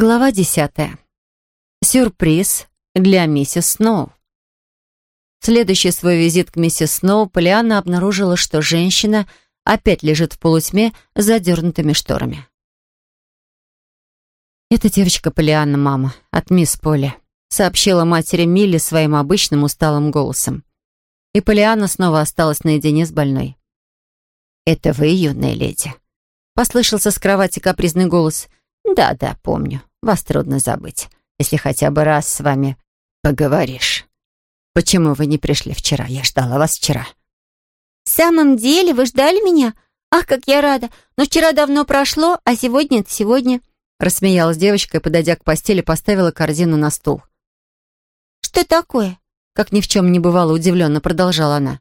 Глава десятая. Сюрприз для миссис Сноу. следующий свой визит к миссис Сноу Полианна обнаружила, что женщина опять лежит в полутьме с задернутыми шторами. «Это девочка Полианна, мама, от мисс Поли», сообщила матери Милли своим обычным усталым голосом. И Полианна снова осталась наедине с больной. «Это вы, юная леди?» Послышался с кровати капризный голос – «Да-да, помню. Вас трудно забыть, если хотя бы раз с вами поговоришь. Почему вы не пришли вчера? Я ждала вас вчера». «В самом деле вы ждали меня? Ах, как я рада! Но вчера давно прошло, а сегодня — это сегодня». Рассмеялась девочка и, подойдя к постели, поставила корзину на стул. «Что такое?» Как ни в чем не бывало, удивленно продолжала она.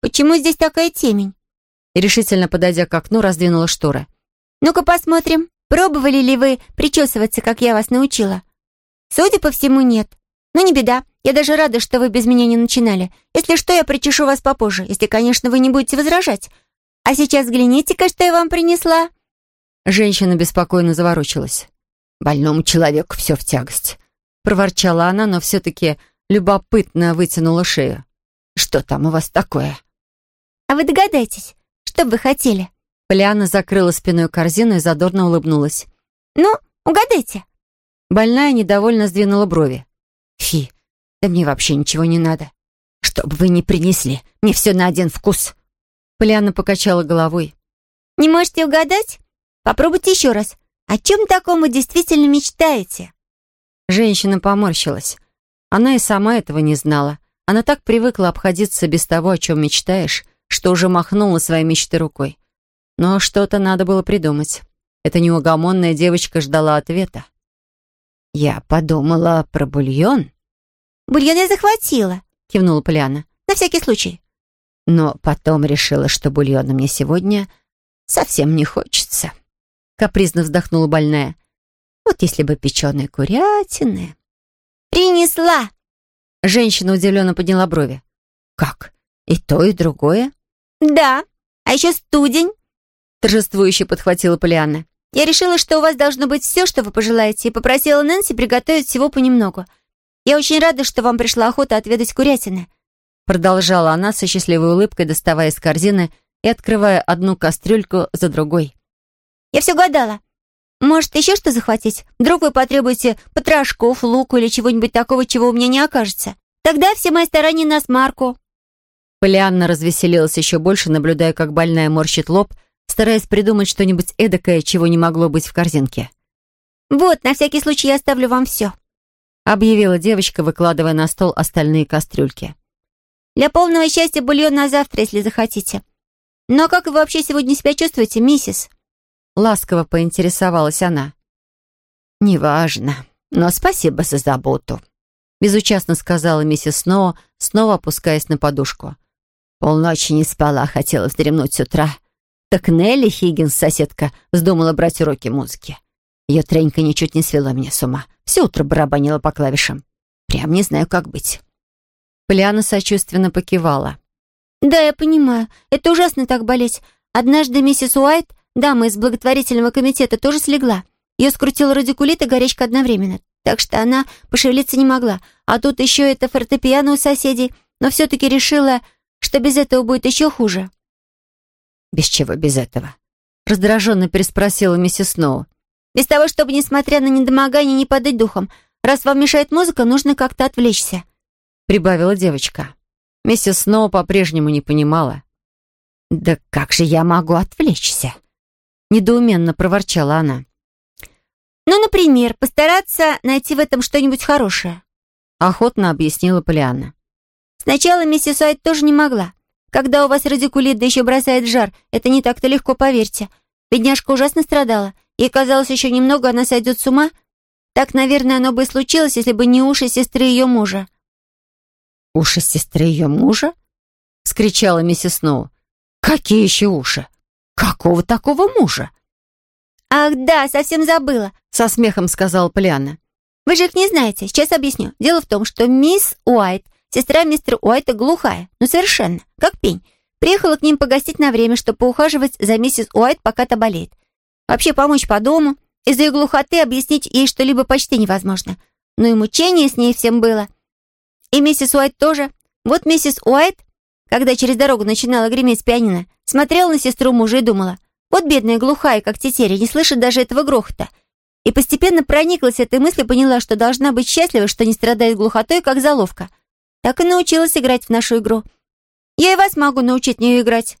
«Почему здесь такая темень?» И решительно, подойдя к окну, раздвинула шторы. «Ну-ка посмотрим». Пробовали ли вы причесываться, как я вас научила? Судя по всему, нет. Но не беда. Я даже рада, что вы без меня не начинали. Если что, я причешу вас попозже, если, конечно, вы не будете возражать. А сейчас взгляните-ка, что я вам принесла». Женщина беспокойно заворочилась. «Больному человеку все в тягость», — проворчала она, но все-таки любопытно вытянула шею. «Что там у вас такое?» «А вы догадайтесь, что бы вы хотели?» Полиана закрыла спиной корзину и задорно улыбнулась. «Ну, угадайте». Больная недовольно сдвинула брови. «Фи, да мне вообще ничего не надо. Что бы вы ни принесли, мне все на один вкус». Полиана покачала головой. «Не можете угадать? Попробуйте еще раз. О чем таком вы действительно мечтаете?» Женщина поморщилась. Она и сама этого не знала. Она так привыкла обходиться без того, о чем мечтаешь, что уже махнула своей мечты рукой. Но что-то надо было придумать. Эта неугомонная девочка ждала ответа. «Я подумала про бульон». «Бульон я захватила», — кивнула Поляна. «На всякий случай». Но потом решила, что бульона мне сегодня совсем не хочется. Капризно вздохнула больная. «Вот если бы печеные курятины...» «Принесла!» Женщина удивленно подняла брови. «Как? И то, и другое?» «Да, а еще студень торжествующе подхватила Полианна. «Я решила, что у вас должно быть все, что вы пожелаете, и попросила Нэнси приготовить всего понемногу. Я очень рада, что вам пришла охота отведать курятины». Продолжала она со счастливой улыбкой, доставая из корзины и открывая одну кастрюльку за другой. «Я все гадала. Может, еще что захватить? Вдруг вы потребуете потрошков, луку или чего-нибудь такого, чего у меня не окажется? Тогда все мои старания на смарку». Полианна развеселилась еще больше, наблюдая, как больная морщит лоб, стараясь придумать что-нибудь эдакое, чего не могло быть в корзинке. «Вот, на всякий случай я оставлю вам все», — объявила девочка, выкладывая на стол остальные кастрюльки. «Для полного счастья бульон на завтра, если захотите. Но как вы вообще сегодня себя чувствуете, миссис?» Ласково поинтересовалась она. «Неважно, но спасибо за заботу», — безучастно сказала миссис Сноу, снова опускаясь на подушку. «Полночи не спала, хотела вздремнуть с утра». Так Нелли Хиггинс, соседка, вздумала брать уроки музыки. Ее тренька ничуть не свела меня с ума. Все утро барабанила по клавишам. Прям не знаю, как быть. Полиана сочувственно покивала. «Да, я понимаю. Это ужасно так болеть. Однажды миссис Уайт, дама из благотворительного комитета, тоже слегла. Ее скрутил радикулит и горячка одновременно, так что она пошевелиться не могла. А тут еще это фортепиано у соседей, но все-таки решила, что без этого будет еще хуже. «Без чего без этого?» Раздраженно переспросила миссис Сноу. «Без того, чтобы, несмотря на недомогание, не падать духом. Раз вам мешает музыка, нужно как-то отвлечься», прибавила девочка. Миссис Сноу по-прежнему не понимала. «Да как же я могу отвлечься?» Недоуменно проворчала она. «Ну, например, постараться найти в этом что-нибудь хорошее», охотно объяснила Полианна. «Сначала миссис Уайт тоже не могла. Когда у вас радикулит, да еще бросает жар, это не так-то легко, поверьте. Бедняжка ужасно страдала. Ей казалось, еще немного она сойдет с ума. Так, наверное, оно бы и случилось, если бы не уши сестры ее мужа». «Уши сестры ее мужа?» — скричала миссис Сноу. «Какие еще уши? Какого такого мужа?» «Ах да, совсем забыла», — со смехом сказала Полианна. «Вы же их не знаете. Сейчас объясню. Дело в том, что мисс Уайт Сестра мистера Уайта глухая, ну совершенно, как пень. Приехала к ним погостить на время, чтобы поухаживать за миссис Уайт, пока та болеет. Вообще помочь по дому. Из-за ее глухоты объяснить ей что-либо почти невозможно. Но и мучение с ней всем было. И миссис Уайт тоже. Вот миссис Уайт, когда через дорогу начинала греметь пианино, смотрела на сестру мужа и думала, вот бедная глухая, как тетеря, не слышит даже этого грохота. И постепенно прониклась этой мыслью, поняла, что должна быть счастлива, что не страдает глухотой, как заловка. Так и научилась играть в нашу игру. Я и вас могу научить в нее играть.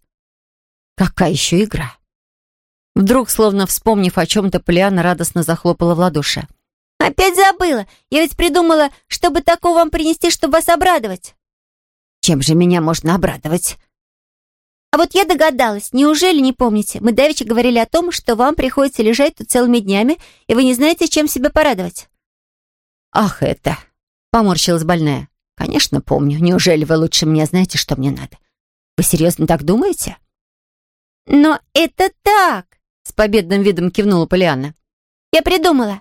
Какая еще игра? Вдруг, словно вспомнив о чем-то, Полиана радостно захлопала в ладоши. «Опять забыла! Я ведь придумала, чтобы такого вам принести, чтобы вас обрадовать!» «Чем же меня можно обрадовать?» «А вот я догадалась. Неужели не помните? Мы давеча говорили о том, что вам приходится лежать тут целыми днями, и вы не знаете, чем себя порадовать». «Ах, это!» — поморщилась больная. «Конечно, помню. Неужели вы лучше меня знаете, что мне надо? Вы серьезно так думаете?» «Но это так!» — с победным видом кивнула Полианна. «Я придумала.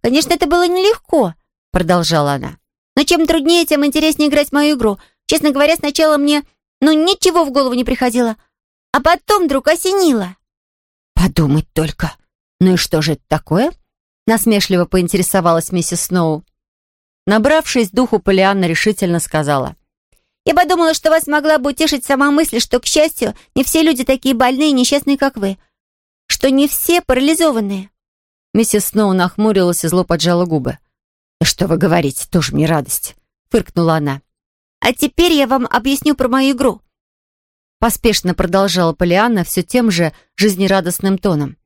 Конечно, это было нелегко», — продолжала она. «Но чем труднее, тем интереснее играть в мою игру. Честно говоря, сначала мне, ну, ничего в голову не приходило. А потом вдруг осенило». «Подумать только. Ну и что же это такое?» Насмешливо поинтересовалась миссис Сноу. Набравшись духу, Полианна решительно сказала. Я подумала, что вас могла бы утешить сама мысль, что, к счастью, не все люди такие больные и несчастные, как вы. Что не все парализованные. Миссис Сноу нахмурилась и зло поджала губы. «Да что вы говорите, тоже мне радость», — фыркнула она. «А теперь я вам объясню про мою игру». Поспешно продолжала Полианна все тем же жизнерадостным тоном.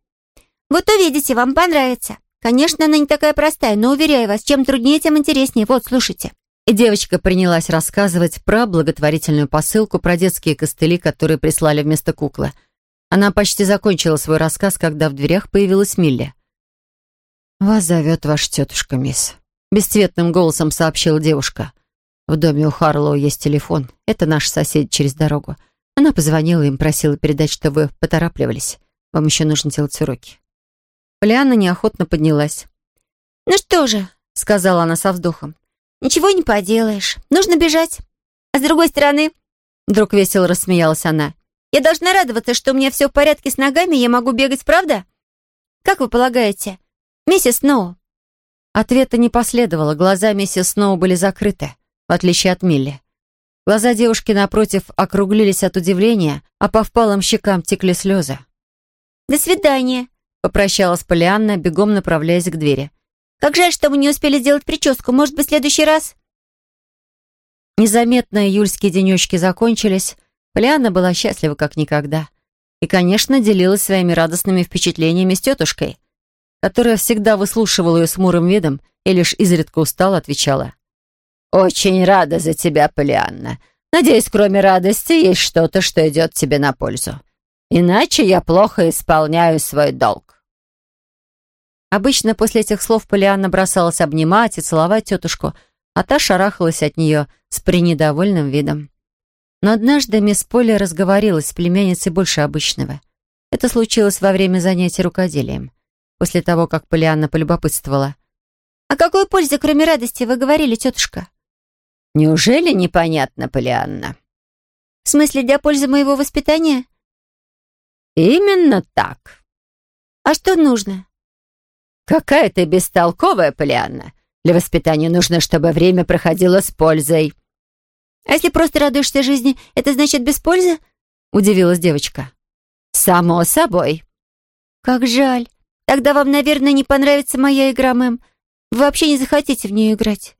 «Вот увидите, вам понравится. Конечно, она не такая простая, но, уверяю вас, чем труднее, тем интереснее. Вот, слушайте». И девочка принялась рассказывать про благотворительную посылку, про детские костыли, которые прислали вместо куклы. Она почти закончила свой рассказ, когда в дверях появилась Милли. «Вас зовет ваша тетушка, мисс», — бесцветным голосом сообщила девушка. «В доме у Харлоу есть телефон. Это наш сосед через дорогу. Она позвонила им, просила передать, что вы поторапливались. Вам еще нужно делать уроки». Полианна неохотно поднялась. «Ну что же», — сказала она со вздохом, Ничего не поделаешь. Нужно бежать. А с другой стороны, вдруг весело рассмеялась она, я должна радоваться, что у меня все в порядке с ногами, я могу бегать, правда? Как вы полагаете, миссис Сноу? Ответа не последовало. Глаза миссис Сноу были закрыты, в отличие от Милли. Глаза девушки, напротив, округлились от удивления, а по впалым щекам текли слезы. «До свидания», — попрощалась Полианна, бегом направляясь к двери. Как жаль, что мы не успели сделать прическу. Может быть, в следующий раз?» Незаметно июльские денечки закончились. Полианна была счастлива как никогда. И, конечно, делилась своими радостными впечатлениями с тетушкой, которая всегда выслушивала ее с мурым видом и лишь изредка устала отвечала. «Очень рада за тебя, Полианна. Надеюсь, кроме радости, есть что-то, что идет тебе на пользу. Иначе я плохо исполняю свой долг». Обычно после этих слов Полианна бросалась обнимать и целовать тетушку, а та шарахалась от нее с пренедовольным видом. Но однажды мисс Полли разговорилась с племянницей больше обычного. Это случилось во время занятий рукоделием. После того, как Полианна полюбопытствовала. «О какой пользе, кроме радости, вы говорили, тетушка?» «Неужели непонятно, Полианна?» «В смысле, для пользы моего воспитания?» «Именно так». «А что нужно?» «Какая ты бестолковая, Полианна! Для воспитания нужно, чтобы время проходило с пользой». «А если просто радуешься жизни, это значит без пользы?» — удивилась девочка. «Само собой». «Как жаль. Тогда вам, наверное, не понравится моя игра, мэм. Вы вообще не захотите в нее играть».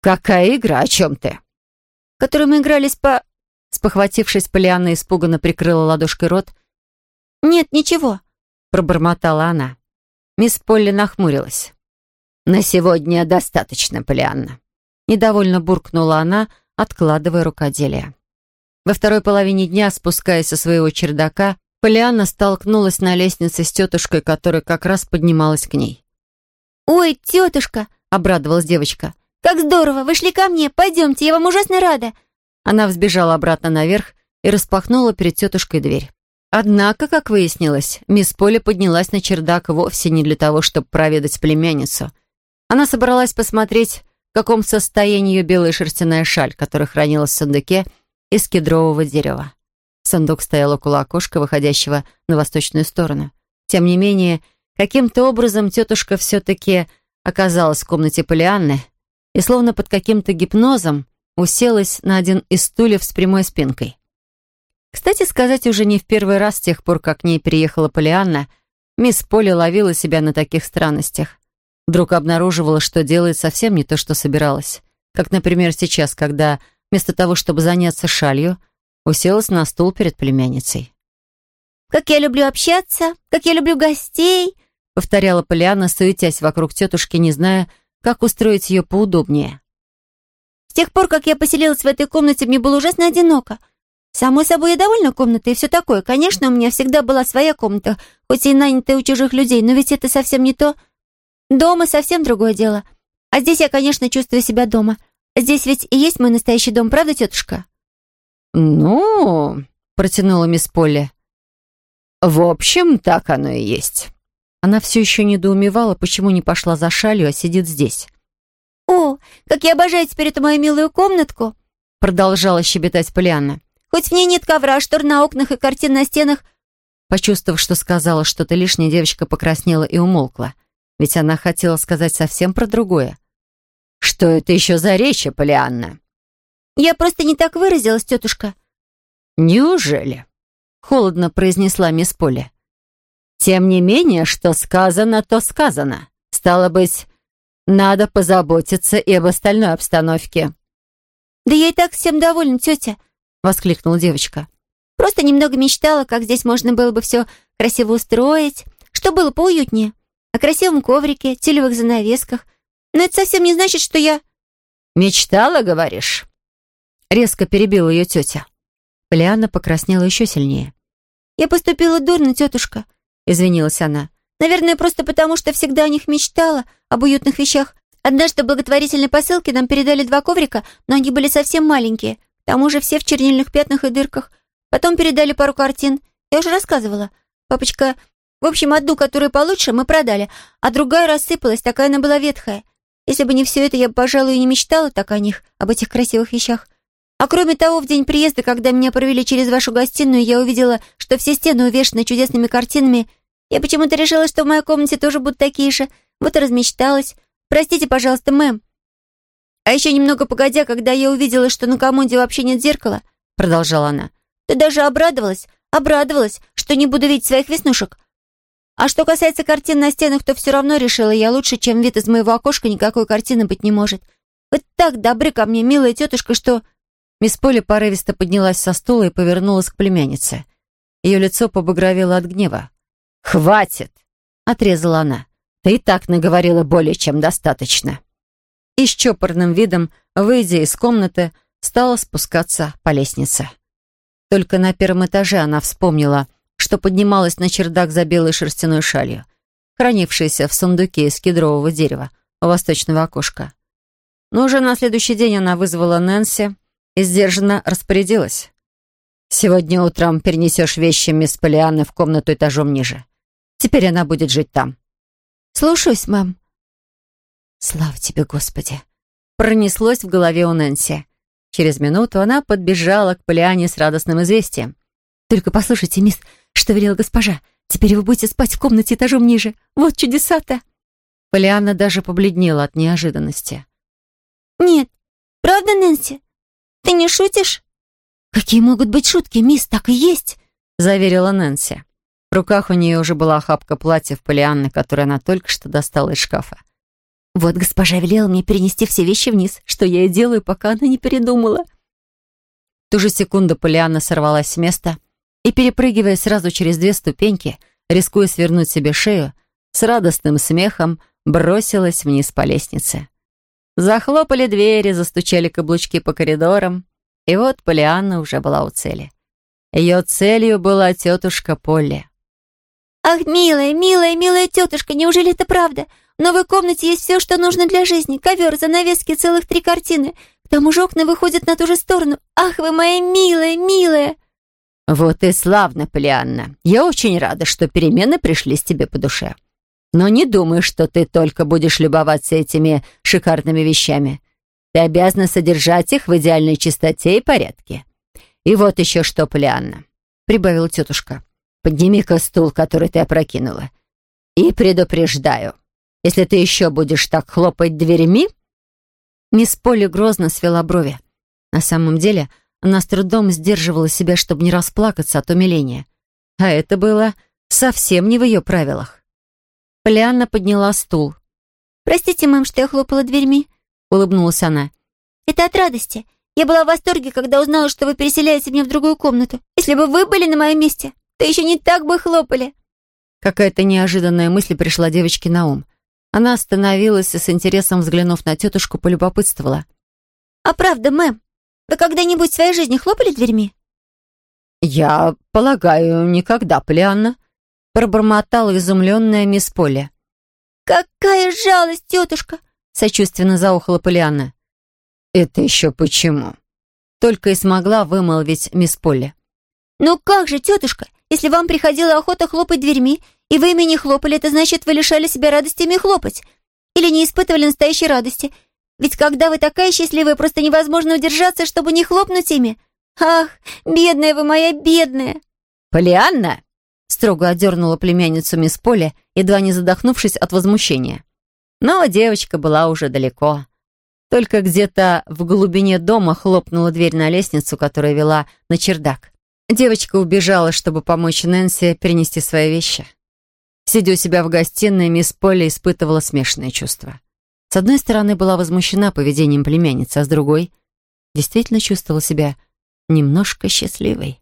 «Какая игра? О чем ты?» «Которую мы играли с по...» Спохватившись, Полианна испуганно прикрыла ладошкой рот. «Нет, ничего», — пробормотала она. Мисс Полли нахмурилась. «На сегодня достаточно, Полианна». Недовольно буркнула она, откладывая рукоделие. Во второй половине дня, спускаясь со своего чердака, Полианна столкнулась на лестнице с тетушкой, которая как раз поднималась к ней. «Ой, тетушка!» — обрадовалась девочка. «Как здорово! Вы шли ко мне! Пойдемте, я вам ужасно рада!» Она взбежала обратно наверх и распахнула перед тетушкой дверь. Однако, как выяснилось, мисс Поли поднялась на чердак вовсе не для того, чтобы проведать племянницу. Она собралась посмотреть, в каком состоянии ее белая шерстяная шаль, которая хранилась в сундуке из кедрового дерева. Сундук стоял около окошка, выходящего на восточную сторону. Тем не менее, Каким-то образом тетушка все-таки оказалась в комнате Полианны и, словно под каким-то гипнозом, уселась на один из стульев с прямой спинкой. Кстати сказать, уже не в первый раз с тех пор, как к ней переехала Полианна, мисс Поли ловила себя на таких странностях. Вдруг обнаруживала, что делает совсем не то, что собиралась. Как, например, сейчас, когда вместо того, чтобы заняться шалью, уселась на стул перед племянницей. «Как я люблю общаться, как я люблю гостей!» повторяла Полиана, суетясь вокруг тетушки, не зная, как устроить ее поудобнее. «С тех пор, как я поселилась в этой комнате, мне было ужасно одиноко. Само собой, я довольна комнатой и все такое. Конечно, у меня всегда была своя комната, хоть и нанятая у чужих людей, но ведь это совсем не то. Дома совсем другое дело. А здесь я, конечно, чувствую себя дома. Здесь ведь и есть мой настоящий дом, правда, тетушка?» «Ну...» — протянула мисс Полли. «В общем, так оно и есть». Она все еще недоумевала, почему не пошла за шалью, а сидит здесь. «О, как я обожаю теперь эту мою милую комнатку!» Продолжала щебетать Полианна. «Хоть в ней нет ковра, штор на окнах и картин на стенах». Почувствовав, что сказала что-то лишнее, девочка покраснела и умолкла. Ведь она хотела сказать совсем про другое. «Что это еще за речи, Полианна?» «Я просто не так выразилась, тетушка». «Неужели?» — холодно произнесла мисс Поля. «Тем не менее, что сказано, то сказано. Стало быть, надо позаботиться и об остальной обстановке». «Да я и так всем довольна, тетя», — воскликнула девочка. «Просто немного мечтала, как здесь можно было бы все красиво устроить, что было поуютнее. О красивом коврике, телевых занавесках. Но это совсем не значит, что я...» «Мечтала, говоришь?» Резко перебила ее тетя. Полианна покраснела еще сильнее. «Я поступила дурно, тетушка», — извинилась она. «Наверное, просто потому, что всегда о них мечтала, об уютных вещах. Однажды в благотворительной посылке нам передали два коврика, но они были совсем маленькие. К тому же все в чернильных пятнах и дырках. Потом передали пару картин. Я уже рассказывала. Папочка... В общем, одну, которую получше, мы продали, а другая рассыпалась, такая она была ветхая. Если бы не все это, я бы, пожалуй, и не мечтала так о них, об этих красивых вещах. А кроме того, в день приезда, когда меня провели через вашу гостиную, я увидела, что все стены увешаны чудесными картинами. Я почему-то решила, что в моей комнате тоже будут такие же. Вот и размечталась. Простите, пожалуйста, мэм. А еще немного погодя, когда я увидела, что на комоде вообще нет зеркала, продолжала она, ты даже обрадовалась, обрадовалась, что не буду видеть своих веснушек. А что касается картин на стенах, то все равно решила я лучше, чем вид из моего окошка, никакой картины быть не может. Вы так добры ко мне, милая тетушка, что... Мисс Поли порывисто поднялась со стула и повернулась к племяннице. Ее лицо побагровело от гнева. «Хватит!» — отрезала она. «Ты и так наговорила более чем достаточно». И с чопорным видом, выйдя из комнаты, стала спускаться по лестнице. Только на первом этаже она вспомнила, что поднималась на чердак за белой шерстяной шалью, хранившейся в сундуке из кедрового дерева у восточного окошка. Но уже на следующий день она вызвала Нэнси, и сдержанно распорядилась. «Сегодня утром перенесешь вещи мисс Полианны в комнату этажом ниже. Теперь она будет жить там». «Слушаюсь, мам». «Слава тебе, Господи!» Пронеслось в голове у Нэнси. Через минуту она подбежала к Полиане с радостным известием. «Только послушайте, мисс, что велела госпожа. Теперь вы будете спать в комнате этажом ниже. Вот чудеса-то!» Полианна даже побледнела от неожиданности. «Нет, правда, Нэнси? Ты не шутишь?» «Какие могут быть шутки, мисс, так и есть», — заверила Нэнси. В руках у нее уже была охапка платьев Полианны, которое она только что достала из шкафа. «Вот госпожа велела мне перенести все вещи вниз, что я и делаю, пока она не передумала». В ту же секунду Полианна сорвалась с места и, перепрыгивая сразу через две ступеньки, рискуя свернуть себе шею, с радостным смехом бросилась вниз по лестнице. Захлопали двери, застучали каблучки по коридорам, и вот Полианна уже была у цели. Ее целью была тетушка Полли. «Ах, милая, милая, милая тетушка, неужели это правда? В новой комнате есть все, что нужно для жизни. Ковер, занавески, целых три картины. К тому же окна выходят на ту же сторону. Ах, вы моя милая, милая!» «Вот и славно, Полианна. Я очень рада, что перемены пришлись тебе по душе. Но не думай, что ты только будешь любоваться этими шикарными вещами. Ты обязана содержать их в идеальной чистоте и порядке. И вот еще что, Полианна, — прибавила тетушка. Подними-ка стул, который ты опрокинула. И предупреждаю, если ты еще будешь так хлопать дверями...» Мисс Полли грозно свела брови. На самом деле, она с трудом сдерживала себя, чтобы не расплакаться от умиления. А это было совсем не в ее правилах. Полианна подняла стул. «Простите, мэм, что я хлопала дверьми», — улыбнулась она. «Это от радости. Я была в восторге, когда узнала, что вы переселяете меня в другую комнату. Если бы вы были на моем месте, то еще не так бы хлопали». Какая-то неожиданная мысль пришла девочке на ум. Она остановилась и с интересом взглянув на тетушку, полюбопытствовала. «А правда, мэм, вы когда-нибудь в своей жизни хлопали дверьми?» «Я полагаю, никогда, Полианна», — пробормотала изумленная мисс Полли. «Какая жалость, тетушка!» — сочувственно заухала Полианна. «Это еще почему?» Только и смогла вымолвить мисс Полли. «Ну как же, тетушка, если вам приходила охота хлопать дверьми, и вы ими не хлопали, это значит, вы лишали себя радости ими хлопать. Или не испытывали настоящей радости. Ведь когда вы такая счастливая, просто невозможно удержаться, чтобы не хлопнуть ими. Ах, бедная вы моя, бедная!» «Полианна!» строго одернула племянницу мисс Полли, едва не задохнувшись от возмущения. Но девочка была уже далеко. Только где-то в глубине дома хлопнула дверь на лестницу, которая вела на чердак. Девочка убежала, чтобы помочь Нэнси перенести свои вещи. Сидя у себя в гостиной, мисс Полли испытывала смешанные чувства. С одной стороны, была возмущена поведением племянницы, а с другой — действительно чувствовала себя немножко счастливой.